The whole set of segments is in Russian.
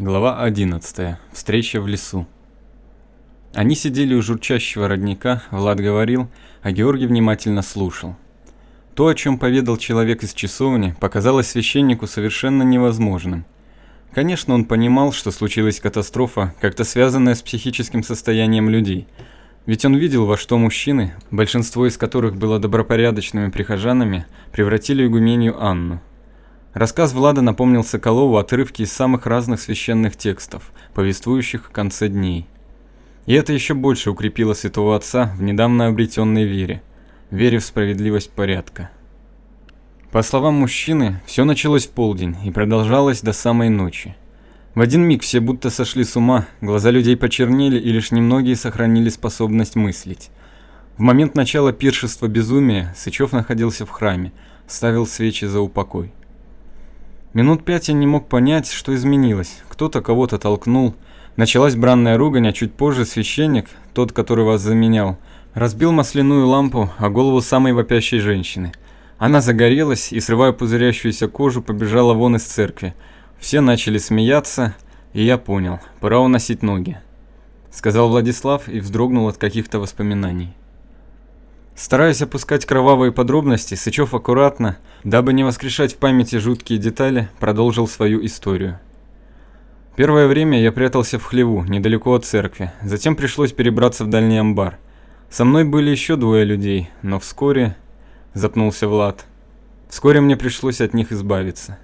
Глава 11. Встреча в лесу. Они сидели у журчащего родника, Влад говорил, а Георгий внимательно слушал. То, о чем поведал человек из часовни, показалось священнику совершенно невозможным. Конечно, он понимал, что случилась катастрофа, как-то связанная с психическим состоянием людей. Ведь он видел, во что мужчины, большинство из которых было добропорядочными прихожанами, превратили игуменью Анну. Рассказ Влада напомнил Соколову отрывки из самых разных священных текстов, повествующих о конце дней. И это еще больше укрепило святого отца в недавно обретенной вере, вере в справедливость порядка. По словам мужчины, все началось в полдень и продолжалось до самой ночи. В один миг все будто сошли с ума, глаза людей почернели и лишь немногие сохранили способность мыслить. В момент начала пиршества безумия Сычев находился в храме, ставил свечи за упокой. Минут пять я не мог понять, что изменилось. Кто-то кого-то толкнул. Началась бранная ругань, а чуть позже священник, тот, который вас заменял, разбил масляную лампу о голову самой вопящей женщины. Она загорелась и, срывая пузырящуюся кожу, побежала вон из церкви. Все начали смеяться, и я понял, пора уносить ноги. Сказал Владислав и вздрогнул от каких-то воспоминаний. Стараясь опускать кровавые подробности, Сычев аккуратно, дабы не воскрешать в памяти жуткие детали, продолжил свою историю. Первое время я прятался в хлеву, недалеко от церкви, затем пришлось перебраться в дальний амбар. Со мной были еще двое людей, но вскоре... Запнулся Влад. Вскоре мне пришлось от них избавиться.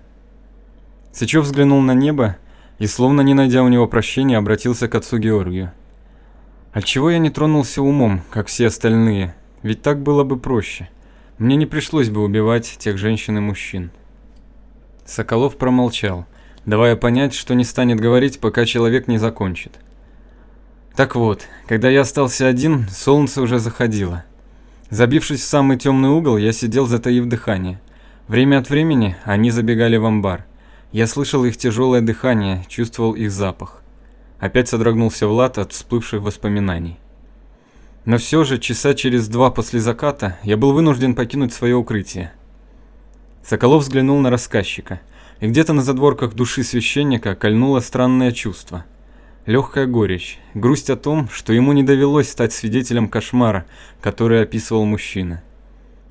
Сычев взглянул на небо и, словно не найдя у него прощения, обратился к отцу Георгию. Отчего я не тронулся умом, как все остальные?» Ведь так было бы проще. Мне не пришлось бы убивать тех женщин и мужчин. Соколов промолчал, давая понять, что не станет говорить, пока человек не закончит. Так вот, когда я остался один, солнце уже заходило. Забившись в самый темный угол, я сидел, затаив дыхание. Время от времени они забегали в амбар. Я слышал их тяжелое дыхание, чувствовал их запах. Опять содрогнулся Влад от всплывших воспоминаний. Но все же, часа через два после заката, я был вынужден покинуть свое укрытие. Соколов взглянул на рассказчика, и где-то на задворках души священника кольнуло странное чувство. Легкая горечь, грусть о том, что ему не довелось стать свидетелем кошмара, который описывал мужчина.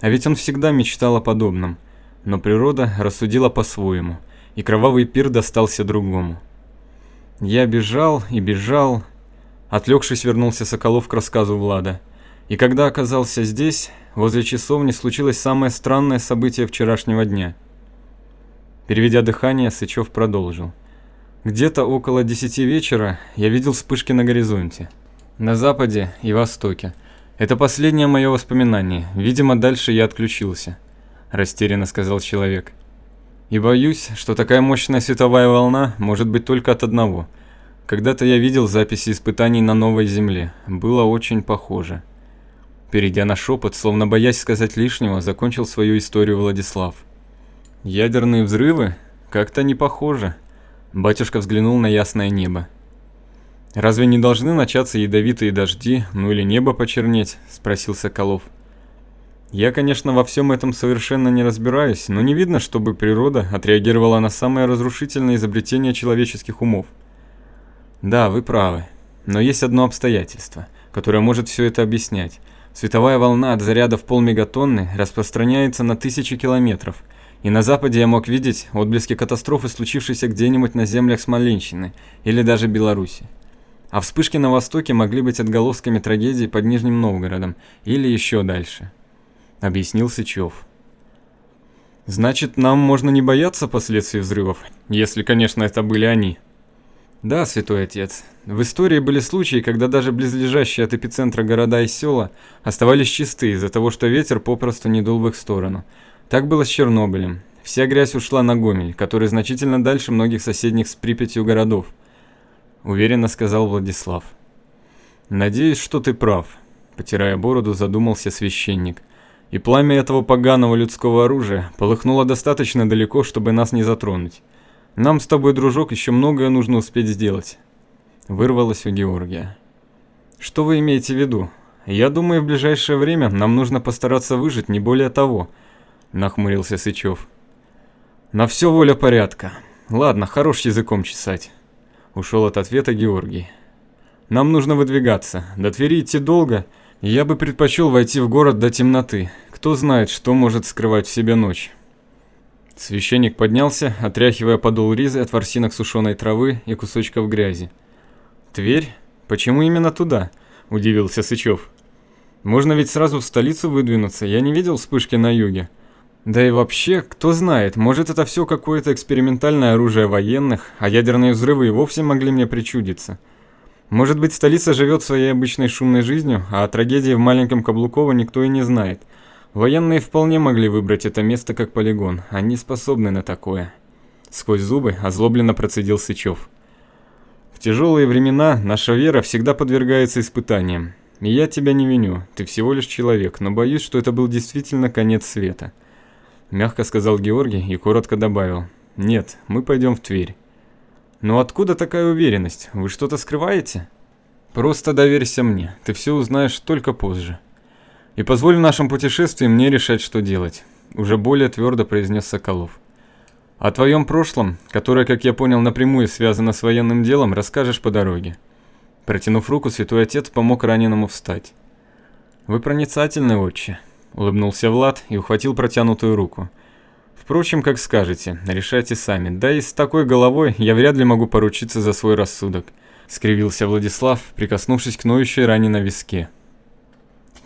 А ведь он всегда мечтал о подобном, но природа рассудила по-своему, и кровавый пир достался другому. Я бежал и бежал, Отвлекшись, вернулся Соколов к рассказу Влада. И когда оказался здесь, возле часовни, случилось самое странное событие вчерашнего дня. Переведя дыхание, Сычев продолжил. Где-то около десяти вечера я видел вспышки на горизонте. На западе и востоке. Это последнее мое воспоминание. Видимо, дальше я отключился. Растерянно сказал человек. И боюсь, что такая мощная световая волна может быть только от одного – когда-то я видел записи испытаний на новой земле. Было очень похоже. Перейдя на шепот, словно боясь сказать лишнего, закончил свою историю Владислав. Ядерные взрывы? Как-то не похоже. Батюшка взглянул на ясное небо. Разве не должны начаться ядовитые дожди, ну или небо почернеть? спросил Соколов. Я, конечно, во всем этом совершенно не разбираюсь, но не видно, чтобы природа отреагировала на самое разрушительное изобретение человеческих умов. Да, вы правы. Но есть одно обстоятельство, которое может все это объяснять. Световая волна от заряда в полмегатонны распространяется на тысячи километров, и на западе я мог видеть отблески катастрофы, случившейся где-нибудь на землях Смоленщины или даже Беларуси. А вспышки на востоке могли быть отголосками трагедии под Нижним Новгородом или еще дальше, объяснил Сычев. Значит, нам можно не бояться последствий взрывов, если, конечно, это были они. Да, святой отец. В истории были случаи, когда даже близлежащие от эпицентра города и села оставались чисты из-за того, что ветер попросту не дул в их сторону. Так было с Чернобылем. Вся грязь ушла на Гомель, который значительно дальше многих соседних с Припятью городов. Уверенно сказал Владислав. Надеюсь, что ты прав. Потирая бороду, задумался священник. И пламя этого поганого людского оружия полыхнуло достаточно далеко, чтобы нас не затронуть. Нам с тобой, дружок, еще многое нужно успеть сделать. Вырвалось у Георгия. Что вы имеете в виду? Я думаю, в ближайшее время нам нужно постараться выжить, не более того, нахмурился Сычев. На все воля порядка. Ладно, хорош языком чесать. Ушел от ответа Георгий. Нам нужно выдвигаться. До Твери идти долго. Я бы предпочел войти в город до темноты. Кто знает, что может скрывать в себе ночь. Священник поднялся, отряхивая подол ризы от ворсинок сушеной травы и кусочков грязи. «Тверь? Почему именно туда?» – удивился Сычев. «Можно ведь сразу в столицу выдвинуться, я не видел вспышки на юге. Да и вообще, кто знает, может это все какое-то экспериментальное оружие военных, а ядерные взрывы и вовсе могли мне причудиться. Может быть, столица живет своей обычной шумной жизнью, а о трагедии в маленьком Каблуково никто и не знает». Военные вполне могли выбрать это место как полигон, они способны на такое. Сквозь зубы озлобленно процедил Сычев. В тяжелые времена наша вера всегда подвергается испытаниям. И я тебя не виню, ты всего лишь человек, но боюсь, что это был действительно конец света. Мягко сказал Георгий и коротко добавил. Нет, мы пойдем в Тверь. Но откуда такая уверенность? Вы что-то скрываете? Просто доверься мне, ты все узнаешь только позже. И позволь в нашем путешествии мне решать, что делать, уже более твердо произнес Соколов. О твоем прошлом, которое, как я понял, напрямую связано с военным делом, расскажешь по дороге. Протянув руку, святой отец помог раненому встать. Вы проницательный, отче, улыбнулся Влад и ухватил протянутую руку. Впрочем, как скажете, решайте сами. Да и с такой головой я вряд ли могу поручиться за свой рассудок, скривился Владислав, прикоснувшись к ноющей ране на виске.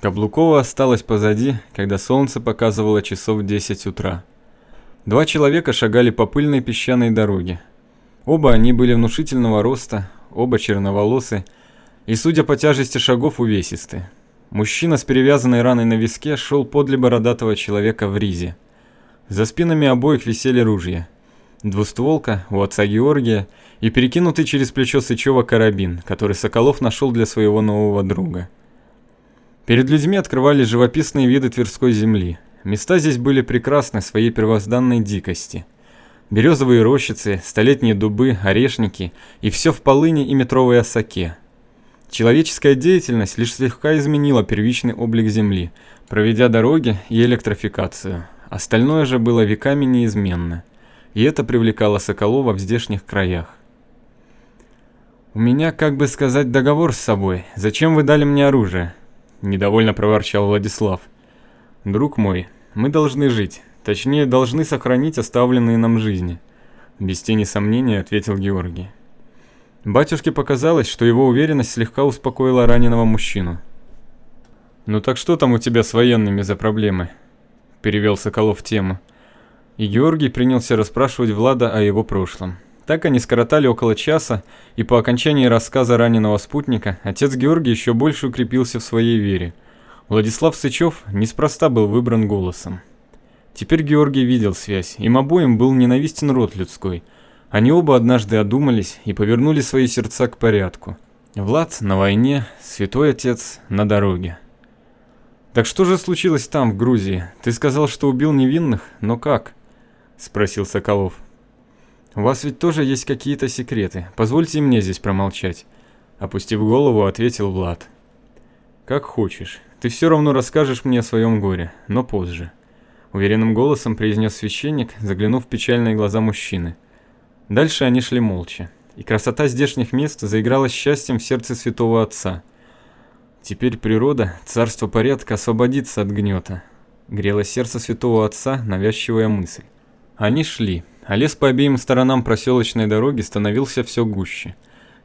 Каблукова осталось позади, когда солнце показывало часов 10 утра. Два человека шагали по пыльной песчаной дороге. Оба они были внушительного роста, оба черноволосы и, судя по тяжести шагов, увесисты. Мужчина с перевязанной раной на виске шел подле бородатого человека в ризе. За спинами обоих висели ружья. Двустволка у отца Георгия и перекинутый через плечо Сычева карабин, который Соколов нашел для своего нового друга. Перед людьми открывались живописные виды Тверской земли. Места здесь были прекрасны своей первозданной дикости. Березовые рощицы, столетние дубы, орешники и все в полыни и метровой осаке. Человеческая деятельность лишь слегка изменила первичный облик земли, проведя дороги и электрификацию. Остальное же было веками неизменно. И это привлекало Соколова в здешних краях. «У меня, как бы сказать, договор с собой. Зачем вы дали мне оружие?» Недовольно проворчал Владислав. Друг мой, мы должны жить, точнее, должны сохранить оставленные нам жизни, без тени сомнения ответил Георгий. Батюшке показалось, что его уверенность слегка успокоила раненого мужчину. «Ну так что там у тебя с военными за проблемы?» – перевел Соколов тему. И Георгий принялся расспрашивать Влада о его прошлом. Так они скоротали около часа, и по окончании рассказа раненого спутника отец Георгий еще больше укрепился в своей вере. Владислав Сычев неспроста был выбран голосом. Теперь Георгий видел связь, им обоим был ненавистен род людской. Они оба однажды одумались и повернули свои сердца к порядку. Влад на войне, святой отец на дороге. «Так что же случилось там, в Грузии? Ты сказал, что убил невинных, но как?» – спросил Соколов. У вас ведь тоже есть какие-то секреты. Позвольте мне здесь промолчать. Опустив голову, ответил Влад. Как хочешь. Ты все равно расскажешь мне о своем горе, но позже. Уверенным голосом произнес священник, заглянув в печальные глаза мужчины. Дальше они шли молча, и красота здешних мест заиграла счастьем в сердце святого отца. Теперь природа, царство порядка, освободится от гнета. Грело сердце святого отца навязчивая мысль. Они шли, а лес по обеим сторонам проселочной дороги становился все гуще.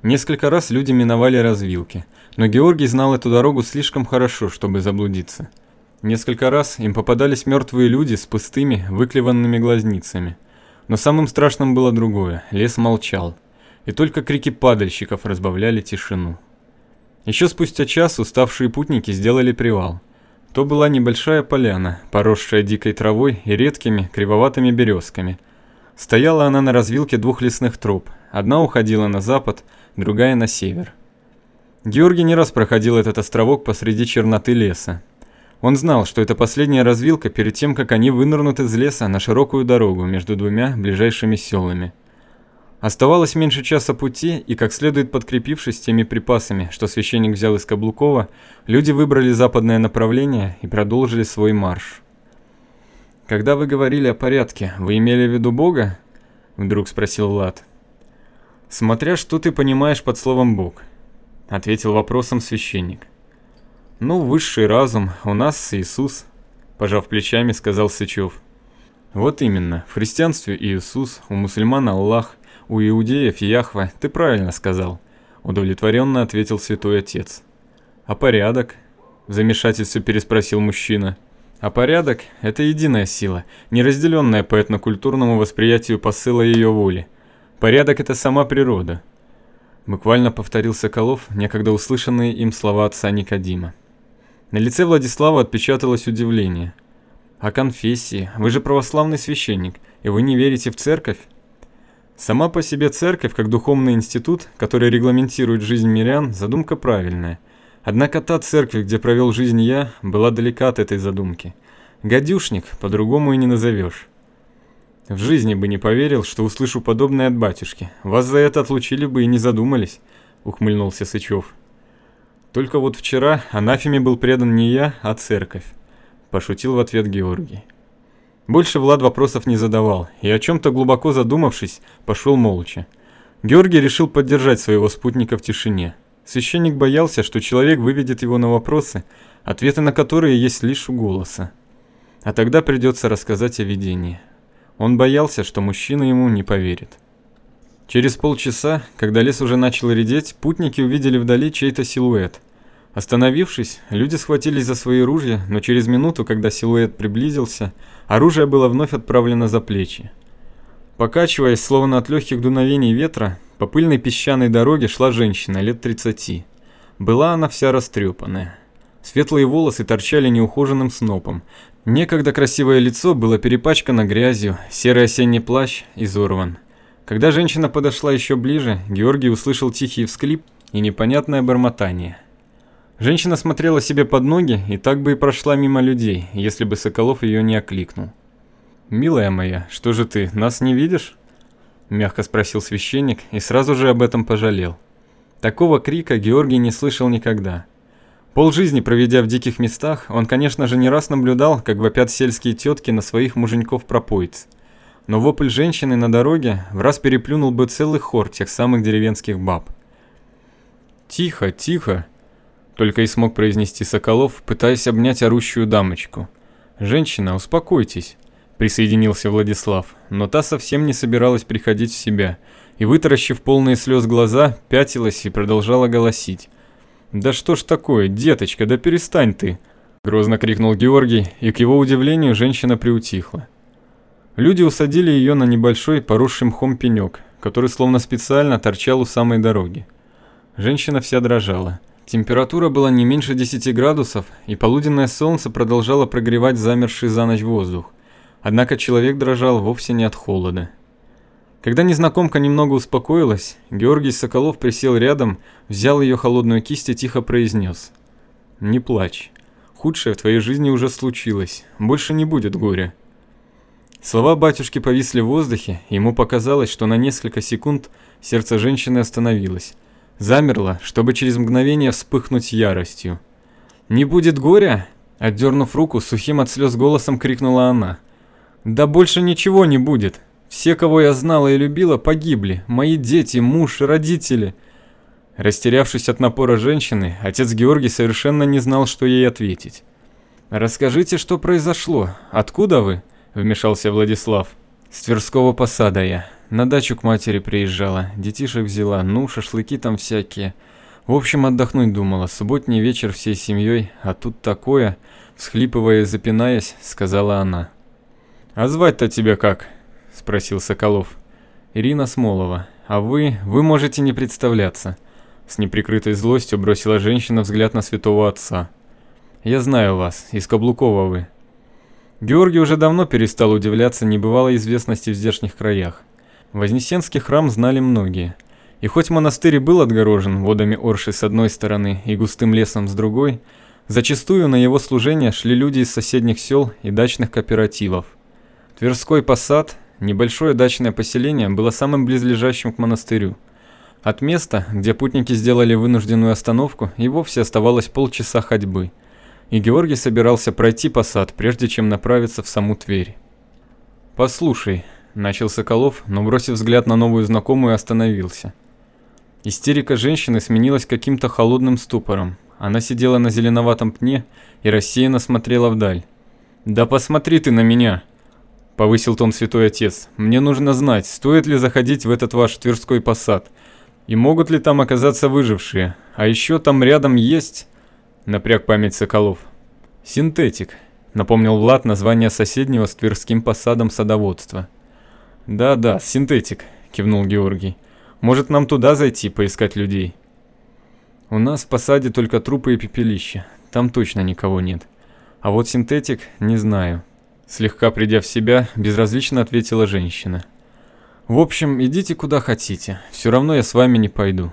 Несколько раз люди миновали развилки, но Георгий знал эту дорогу слишком хорошо, чтобы заблудиться. Несколько раз им попадались мертвые люди с пустыми, выклеванными глазницами. Но самым страшным было другое – лес молчал, и только крики падальщиков разбавляли тишину. Еще спустя час уставшие путники сделали привал. То была небольшая поляна, поросшая дикой травой и редкими кривоватыми березками – Стояла она на развилке двух лесных троп. Одна уходила на запад, другая на север. Георгий не раз проходил этот островок посреди черноты леса. Он знал, что это последняя развилка перед тем, как они вынырнут из леса на широкую дорогу между двумя ближайшими селами. Оставалось меньше часа пути, и как следует подкрепившись теми припасами, что священник взял из Каблукова, люди выбрали западное направление и продолжили свой марш. Когда вы говорили о порядке, вы имели в виду Бога? Вдруг спросил Влад. «Смотря что ты понимаешь под словом «Бог», — ответил вопросом священник. «Ну, высший разум, у нас Иисус», — пожав плечами, сказал Сычев. «Вот именно, в христианстве Иисус, у мусульман Аллах, у иудеев Яхва, ты правильно сказал», — удовлетворенно ответил святой отец. «А порядок?» — в замешательстве переспросил мужчина. «А порядок — это единая сила, неразделенная по этнокультурному восприятию посыла ее воли. Порядок — это сама природа». Буквально повторил Соколов некогда услышанные им слова отца Никодима. На лице Владислава отпечаталось удивление. «А конфессии? Вы же православный священник, и вы не верите в церковь?» Сама по себе церковь, как духовный институт, который регламентирует жизнь мирян, задумка правильная. Однако та церковь, где провел жизнь я, была далека от этой задумки. Гадюшник, по-другому и не назовешь. В жизни бы не поверил, что услышу подобное от батюшки. Вас за это отлучили бы и не задумались, ухмыльнулся Сычев. Только вот вчера анафеме был предан не я, а церковь, пошутил в ответ Георгий. Больше Влад вопросов не задавал, и о чем-то глубоко задумавшись, пошел молча. Георгий решил поддержать своего спутника в тишине. Священник боялся, что человек выведет его на вопросы, ответы на которые есть лишь у голоса. А тогда придется рассказать о видении. Он боялся, что мужчина ему не поверит. Через полчаса, когда лес уже начал редеть, путники увидели вдали чей-то силуэт. Остановившись, люди схватились за свои ружья, но через минуту, когда силуэт приблизился, оружие было вновь отправлено за плечи. Покачиваясь, словно от легких дуновений ветра, по пыльной песчаной дороге шла женщина лет 30. Была она вся растрепанная. Светлые волосы торчали неухоженным снопом, Некогда красивое лицо было перепачкано грязью, серый осенний плащ изорван. Когда женщина подошла еще ближе, Георгий услышал тихий всклип и непонятное бормотание. Женщина смотрела себе под ноги и так бы и прошла мимо людей, если бы Соколов ее не окликнул. «Милая моя, что же ты, нас не видишь?» Мягко спросил священник и сразу же об этом пожалел. Такого крика Георгий не слышал никогда. Полжизни проведя в диких местах, он, конечно же, не раз наблюдал, как вопят сельские тетки на своих муженьков-пропоиц. Но вопль женщины на дороге в раз переплюнул бы целый хор тех самых деревенских баб. «Тихо, тихо!» Только и смог произнести Соколов, пытаясь обнять орущую дамочку. «Женщина, успокойтесь!» Присоединился Владислав, но та совсем не собиралась приходить в себя, и, вытаращив полные слез глаза, пятилась и продолжала голосить. «Да что ж такое, деточка, да перестань ты!» Грозно крикнул Георгий, и к его удивлению женщина приутихла. Люди усадили ее на небольшой поросший мхом пенек, который словно специально торчал у самой дороги. Женщина вся дрожала. Температура была не меньше 10 градусов, и полуденное солнце продолжало прогревать замерзший за ночь воздух. Однако человек дрожал вовсе не от холода. Когда незнакомка немного успокоилась, Георгий Соколов присел рядом, взял ее холодную кисть и тихо произнес. «Не плачь. Худшее в твоей жизни уже случилось. Больше не будет горя». Слова батюшки повисли в воздухе, ему показалось, что на несколько секунд сердце женщины остановилось. Замерло, чтобы через мгновение вспыхнуть яростью. «Не будет горя?» Отдернув руку, сухим от слез голосом крикнула она. «Да больше ничего не будет!» Все, кого я знала и любила, погибли. Мои дети, муж, родители. Растерявшись от напора женщины, отец Георгий совершенно не знал, что ей ответить. «Расскажите, что произошло? Откуда вы?» – вмешался Владислав. «С Тверского посада я. На дачу к матери приезжала, детишек взяла, ну, шашлыки там всякие. В общем, отдохнуть думала. Субботний вечер всей семьей, а тут такое...» Схлипывая и запинаясь, сказала она. «А звать-то тебя как?» – спросил Соколов. «Ирина Смолова. А вы... вы можете не представляться». С неприкрытой злостью бросила женщина взгляд на святого отца. «Я знаю вас. Из Каблукова вы». Георгий уже давно перестал удивляться небывалой известности в здешних краях. Вознесенский храм знали многие. И хоть монастырь был отгорожен водами Орши с одной стороны и густым лесом с другой, зачастую на его служение шли люди из соседних сел и дачных кооперативов. Тверской посад Небольшое дачное поселение было самым близлежащим к монастырю. От места, где путники сделали вынужденную остановку, и вовсе оставалось полчаса ходьбы. И Георгий собирался пройти посад, прежде чем направиться в саму Тверь. «Послушай», – начал Соколов, но бросив взгляд на новую знакомую, остановился – Истерика женщины сменилась каким-то холодным ступором. Она сидела на зеленоватом пне и рассеянно смотрела вдаль. «Да посмотри ты на меня!» — повысил тон святой отец. «Мне нужно знать, стоит ли заходить в этот ваш Тверской посад, и могут ли там оказаться выжившие. А еще там рядом есть...» — напряг память Соколов. «Синтетик», — напомнил Влад название соседнего с Тверским посадом садоводства. «Да-да, синтетик», — кивнул Георгий. «Может, нам туда зайти, поискать людей?» «У нас в посаде только трупы и пепелища. Там точно никого нет. А вот синтетик не знаю». Слегка придя в себя, безразлично ответила женщина. «В общем, идите куда хотите. Все равно я с вами не пойду».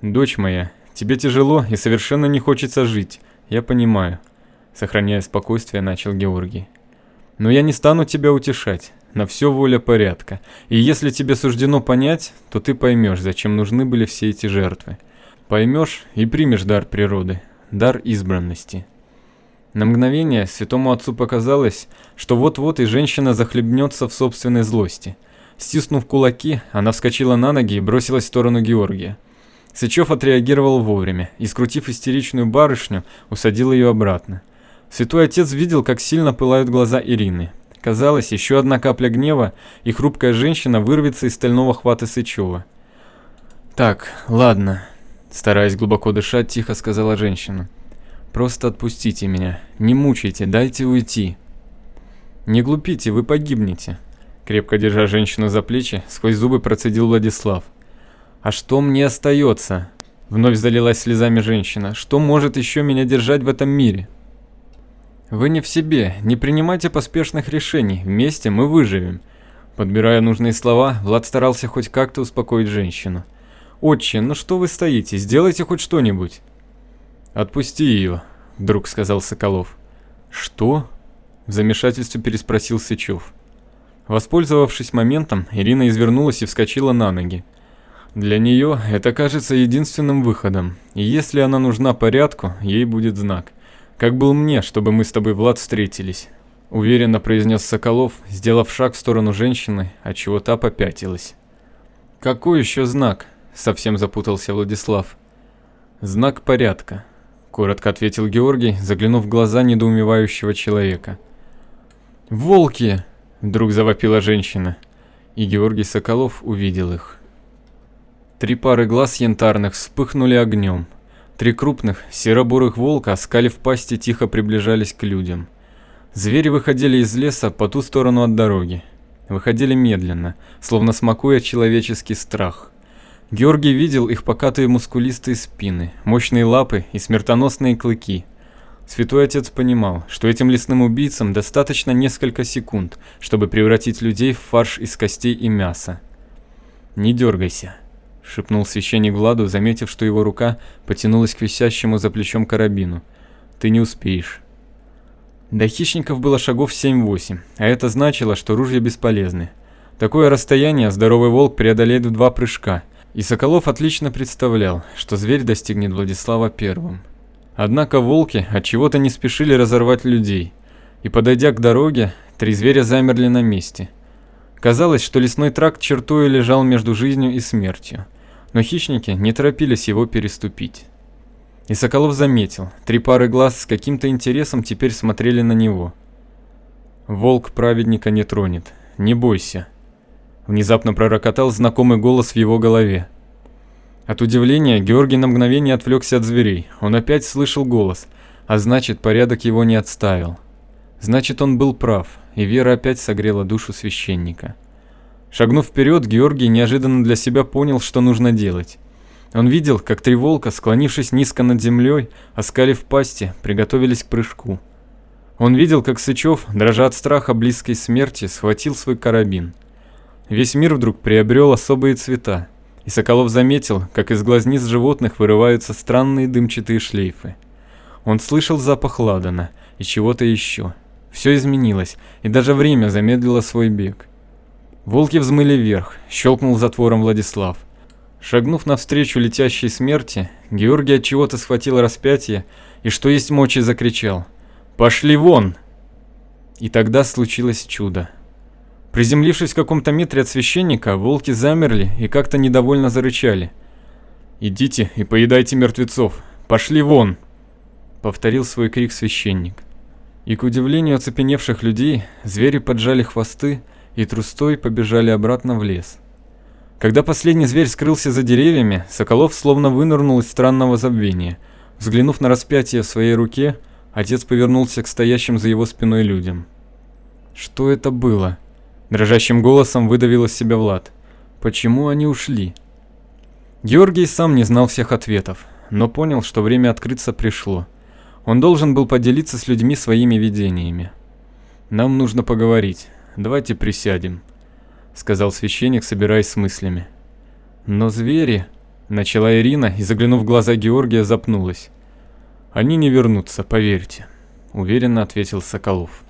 «Дочь моя, тебе тяжело и совершенно не хочется жить. Я понимаю». Сохраняя спокойствие, начал Георгий. «Но я не стану тебя утешать на все воля порядка. И если тебе суждено понять, то ты поймешь, зачем нужны были все эти жертвы. Поймешь и примешь дар природы, дар избранности. На мгновение святому отцу показалось, что вот-вот и женщина захлебнется в собственной злости. Стиснув кулаки, она вскочила на ноги и бросилась в сторону Георгия. Сычев отреагировал вовремя и, скрутив истеричную барышню, усадил ее обратно. Святой отец видел, как сильно пылают глаза Ирины, Казалось, еще одна капля гнева, и хрупкая женщина вырвется из стального хвата Сычева. «Так, ладно», – стараясь глубоко дышать, тихо сказала женщина. «Просто отпустите меня, не мучайте, дайте уйти». «Не глупите, вы погибнете», – крепко держа женщину за плечи, сквозь зубы процедил Владислав. «А что мне остается?» – вновь залилась слезами женщина. «Что может еще меня держать в этом мире?» Вы не в себе, не принимайте поспешных решений, вместе мы выживем. Подбирая нужные слова, Влад старался хоть как-то успокоить женщину. «Отче, ну что вы стоите, сделайте хоть что-нибудь». «Отпусти ее», — вдруг сказал Соколов. «Что?» — в замешательстве переспросил Сычев. Воспользовавшись моментом, Ирина извернулась и вскочила на ноги. Для нее это кажется единственным выходом, и если она нужна порядку, ей будет знак — как был мне, чтобы мы с тобой, Влад, встретились. Уверенно произнес Соколов, сделав шаг в сторону женщины, от чего та попятилась. Какой еще знак? Совсем запутался Владислав. Знак порядка, коротко ответил Георгий, заглянув в глаза недоумевающего человека. Волки! Вдруг завопила женщина, и Георгий Соколов увидел их. Три пары глаз янтарных вспыхнули огнем. Три крупных, серо-бурых волка, в пасти, тихо приближались к людям. Звери выходили из леса по ту сторону от дороги. Выходили медленно, словно смакуя человеческий страх. Георгий видел их покатые мускулистые спины, мощные лапы и смертоносные клыки. Святой Отец понимал, что этим лесным убийцам достаточно несколько секунд, чтобы превратить людей в фарш из костей и мяса. «Не дергайся», — шепнул священник Владу, заметив, что его рука потянулась к висящему за плечом карабину. «Ты не успеешь». До хищников было шагов 7-8, а это значило, что ружья бесполезны. Такое расстояние здоровый волк преодолеет в два прыжка, и Соколов отлично представлял, что зверь достигнет Владислава первым. Однако волки от чего то не спешили разорвать людей, и подойдя к дороге, три зверя замерли на месте. Казалось, что лесной тракт чертою лежал между жизнью и смертью но хищники не торопились его переступить. И Соколов заметил, три пары глаз с каким-то интересом теперь смотрели на него. «Волк праведника не тронет, не бойся», — внезапно пророкотал знакомый голос в его голове. От удивления Георгий на мгновение отвлекся от зверей, он опять слышал голос, а значит порядок его не отставил. Значит он был прав, и вера опять согрела душу священника. Шагнув вперед, Георгий неожиданно для себя понял, что нужно делать. Он видел, как три волка, склонившись низко над землей, оскалив пасти, приготовились к прыжку. Он видел, как Сычев, дрожа от страха близкой смерти, схватил свой карабин. Весь мир вдруг приобрел особые цвета, и Соколов заметил, как из глазниц животных вырываются странные дымчатые шлейфы. Он слышал запах ладана и чего-то еще. Все изменилось, и даже время замедлило свой бег. Волки взмыли вверх, щелкнул затвором Владислав. Шагнув навстречу летящей смерти, Георгий от чего-то схватил распятие и что есть мочи закричал: "Пошли вон!" И тогда случилось чудо. Приземлившись в каком-то метре от священника, волки замерли и как-то недовольно зарычали. «Идите и поедайте мертвецов! Пошли вон!» Повторил свой крик священник. И к удивлению оцепеневших людей, звери поджали хвосты и трустой побежали обратно в лес. Когда последний зверь скрылся за деревьями, Соколов словно вынырнул из странного забвения. Взглянув на распятие в своей руке, отец повернулся к стоящим за его спиной людям. «Что это было?» Дрожащим голосом выдавил из себя Влад. «Почему они ушли?» Георгий сам не знал всех ответов, но понял, что время открыться пришло. Он должен был поделиться с людьми своими видениями. «Нам нужно поговорить. Давайте присядем», — сказал священник, собираясь с мыслями. «Но звери...» — начала Ирина и, заглянув в глаза Георгия, запнулась. «Они не вернутся, поверьте», — уверенно ответил Соколов.